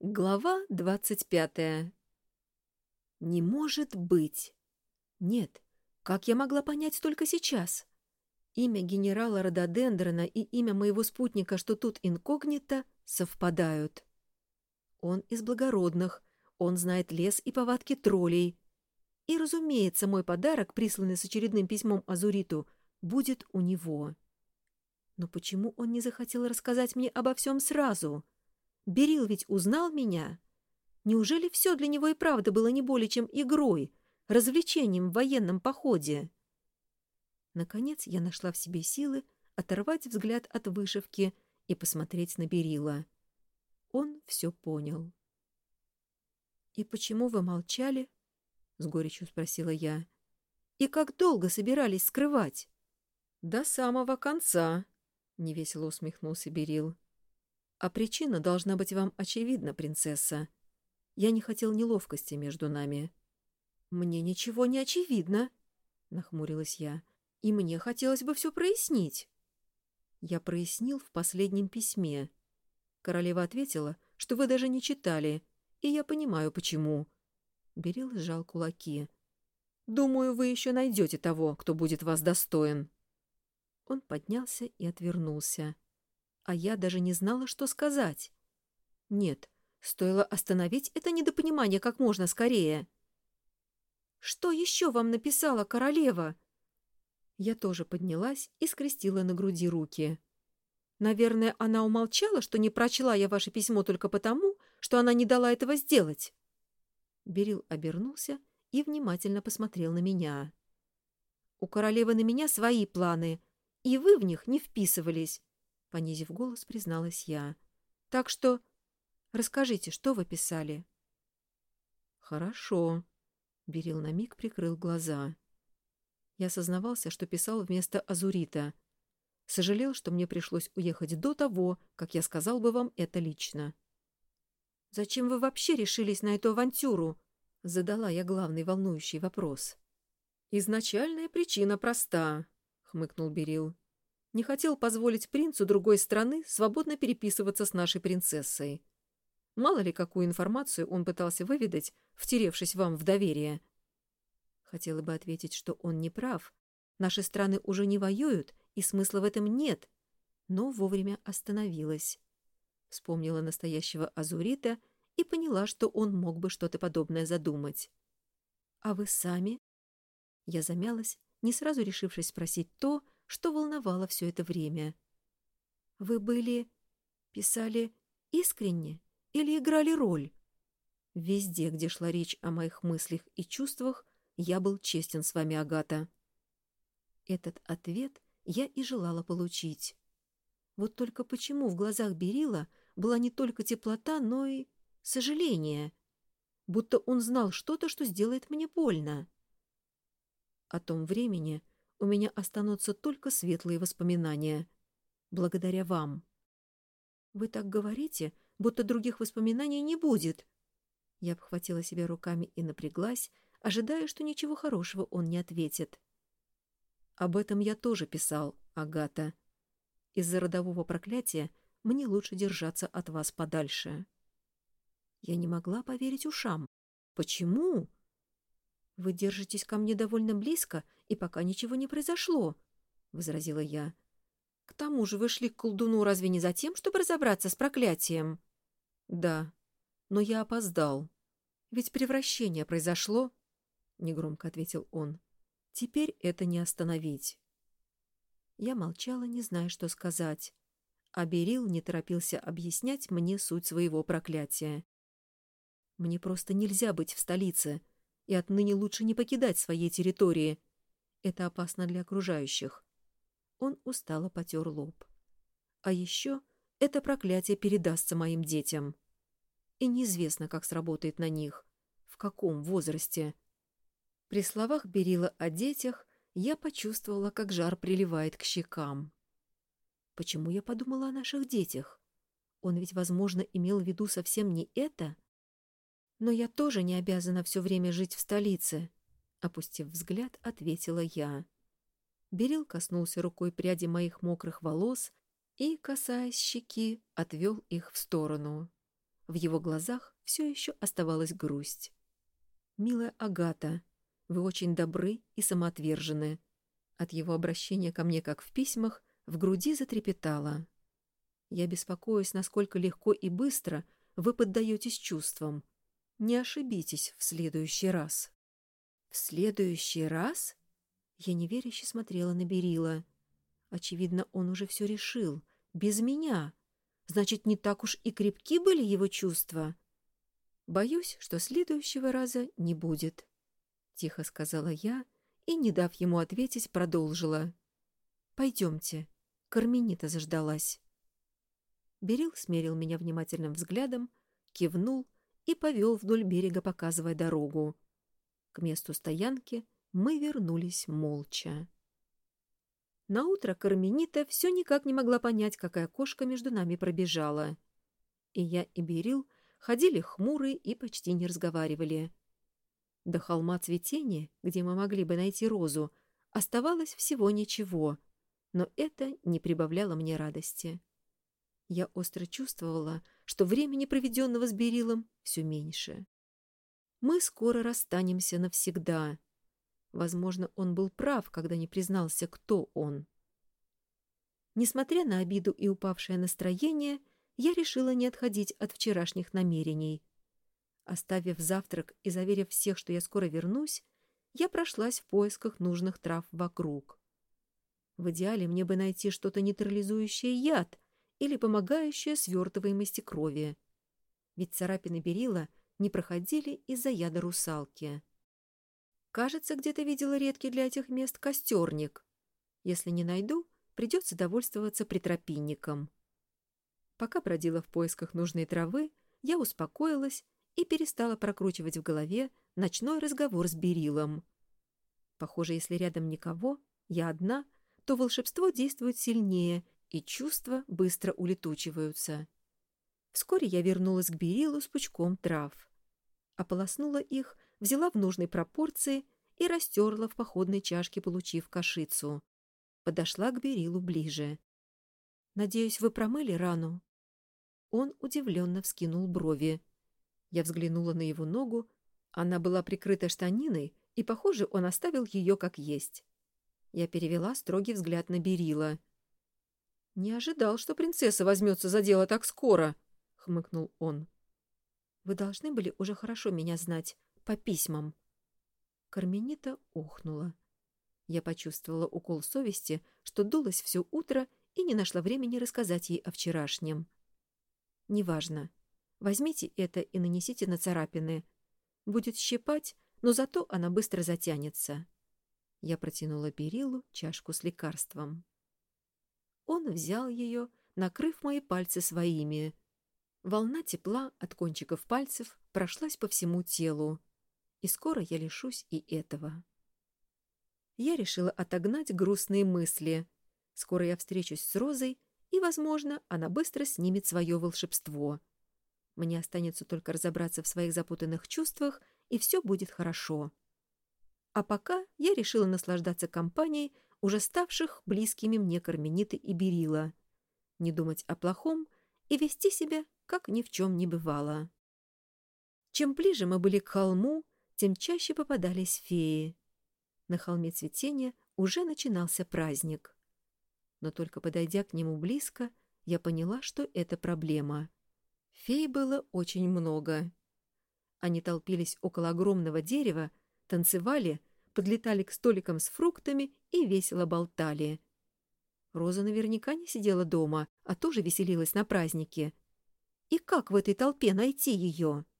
Глава двадцать пятая. Не может быть. Нет, как я могла понять только сейчас? Имя генерала Рододендрона и имя моего спутника, что тут инкогнито, совпадают. Он из благородных, он знает лес и повадки троллей. И, разумеется, мой подарок, присланный с очередным письмом Азуриту, будет у него. Но почему он не захотел рассказать мне обо всем сразу? — Берил ведь узнал меня. Неужели все для него и правда было не более чем игрой, развлечением в военном походе? Наконец я нашла в себе силы оторвать взгляд от вышивки и посмотреть на Берила. Он все понял. «И почему вы молчали?» — с горечью спросила я. «И как долго собирались скрывать?» «До самого конца», — невесело усмехнулся Берил. А причина должна быть вам очевидна, принцесса. Я не хотел неловкости между нами. Мне ничего не очевидно, нахмурилась я. И мне хотелось бы все прояснить. Я прояснил в последнем письме. Королева ответила, что вы даже не читали, и я понимаю, почему. Берил сжал кулаки. Думаю, вы еще найдете того, кто будет вас достоин. Он поднялся и отвернулся а я даже не знала, что сказать. Нет, стоило остановить это недопонимание как можно скорее. «Что еще вам написала королева?» Я тоже поднялась и скрестила на груди руки. «Наверное, она умолчала, что не прочла я ваше письмо только потому, что она не дала этого сделать». Берил обернулся и внимательно посмотрел на меня. «У королевы на меня свои планы, и вы в них не вписывались. — понизив голос, призналась я. «Так что расскажите, что вы писали?» «Хорошо», — Берил на миг прикрыл глаза. Я сознавался, что писал вместо Азурита. Сожалел, что мне пришлось уехать до того, как я сказал бы вам это лично. «Зачем вы вообще решились на эту авантюру?» — задала я главный волнующий вопрос. «Изначальная причина проста», — хмыкнул Берил не хотел позволить принцу другой страны свободно переписываться с нашей принцессой. Мало ли, какую информацию он пытался выведать, втеревшись вам в доверие. Хотела бы ответить, что он не прав. Наши страны уже не воюют, и смысла в этом нет. Но вовремя остановилась. Вспомнила настоящего Азурита и поняла, что он мог бы что-то подобное задумать. «А вы сами?» Я замялась, не сразу решившись спросить то, что волновало все это время. «Вы были... писали искренне или играли роль?» Везде, где шла речь о моих мыслях и чувствах, я был честен с вами, Агата. Этот ответ я и желала получить. Вот только почему в глазах Берила была не только теплота, но и сожаление, будто он знал что-то, что сделает мне больно. О том времени, у меня останутся только светлые воспоминания. Благодаря вам. Вы так говорите, будто других воспоминаний не будет. Я обхватила себя руками и напряглась, ожидая, что ничего хорошего он не ответит. Об этом я тоже писал, Агата. Из-за родового проклятия мне лучше держаться от вас подальше. Я не могла поверить ушам. Почему? Вы держитесь ко мне довольно близко, и пока ничего не произошло, — возразила я. К тому же вы шли к колдуну разве не за тем, чтобы разобраться с проклятием? Да, но я опоздал. Ведь превращение произошло, — негромко ответил он. Теперь это не остановить. Я молчала, не зная, что сказать. А Берил не торопился объяснять мне суть своего проклятия. Мне просто нельзя быть в столице — и отныне лучше не покидать своей территории. Это опасно для окружающих. Он устало потер лоб. А еще это проклятие передастся моим детям. И неизвестно, как сработает на них, в каком возрасте. При словах Берила о детях я почувствовала, как жар приливает к щекам. Почему я подумала о наших детях? Он ведь, возможно, имел в виду совсем не это — но я тоже не обязана все время жить в столице, — опустив взгляд, ответила я. Берил коснулся рукой пряди моих мокрых волос и, касаясь щеки, отвел их в сторону. В его глазах все еще оставалась грусть. «Милая Агата, вы очень добры и самоотвержены». От его обращения ко мне, как в письмах, в груди затрепетало. «Я беспокоюсь, насколько легко и быстро вы поддаетесь чувствам. Не ошибитесь в следующий раз». «В следующий раз?» Я неверяще смотрела на Берила. Очевидно, он уже все решил. Без меня. Значит, не так уж и крепки были его чувства. Боюсь, что следующего раза не будет. Тихо сказала я и, не дав ему ответить, продолжила. Пойдемте. Карменита заждалась. Берил смерил меня внимательным взглядом, кивнул и повел вдоль берега, показывая дорогу. К месту стоянки мы вернулись молча. Наутро Карменита все никак не могла понять, какая кошка между нами пробежала. И я, и Берил ходили хмурые и почти не разговаривали. До холма цветения, где мы могли бы найти розу, оставалось всего ничего, но это не прибавляло мне радости. Я остро чувствовала, что времени, проведенного с Берилом, все меньше. Мы скоро расстанемся навсегда, Возможно, он был прав, когда не признался, кто он. Несмотря на обиду и упавшее настроение, я решила не отходить от вчерашних намерений. Оставив завтрак и заверив всех, что я скоро вернусь, я прошлась в поисках нужных трав вокруг. В идеале мне бы найти что-то нейтрализующее яд или помогающее свертываемости крови. Ведь царапины берила не проходили из-за яда русалки. Кажется, где-то видела редкий для этих мест костерник. Если не найду, придется довольствоваться притропинником. Пока бродила в поисках нужной травы, я успокоилась и перестала прокручивать в голове ночной разговор с Берилом. Похоже, если рядом никого, я одна, то волшебство действует сильнее, и чувства быстро улетучиваются. Вскоре я вернулась к Берилу с пучком трав. Ополоснула их взяла в нужной пропорции и растерла в походной чашке, получив кашицу. Подошла к Берилу ближе. «Надеюсь, вы промыли рану?» Он удивленно вскинул брови. Я взглянула на его ногу. Она была прикрыта штаниной, и, похоже, он оставил ее как есть. Я перевела строгий взгляд на Берила. «Не ожидал, что принцесса возьмется за дело так скоро», — хмыкнул он. «Вы должны были уже хорошо меня знать по письмам. Карменита охнула. Я почувствовала укол совести, что дулась все утро и не нашла времени рассказать ей о вчерашнем. «Неважно. Возьмите это и нанесите на царапины. Будет щипать, но зато она быстро затянется». Я протянула Перилу чашку с лекарством. Он взял ее, накрыв мои пальцы своими. Волна тепла от кончиков пальцев прошлась по всему телу и скоро я лишусь и этого. Я решила отогнать грустные мысли. Скоро я встречусь с Розой, и, возможно, она быстро снимет свое волшебство. Мне останется только разобраться в своих запутанных чувствах, и все будет хорошо. А пока я решила наслаждаться компанией уже ставших близкими мне Кармениты и Берила, не думать о плохом и вести себя, как ни в чем не бывало. Чем ближе мы были к холму, тем чаще попадались феи. На холме цветения уже начинался праздник. Но только подойдя к нему близко, я поняла, что это проблема. Фей было очень много. Они толпились около огромного дерева, танцевали, подлетали к столикам с фруктами и весело болтали. Роза наверняка не сидела дома, а тоже веселилась на празднике. И как в этой толпе найти ее? —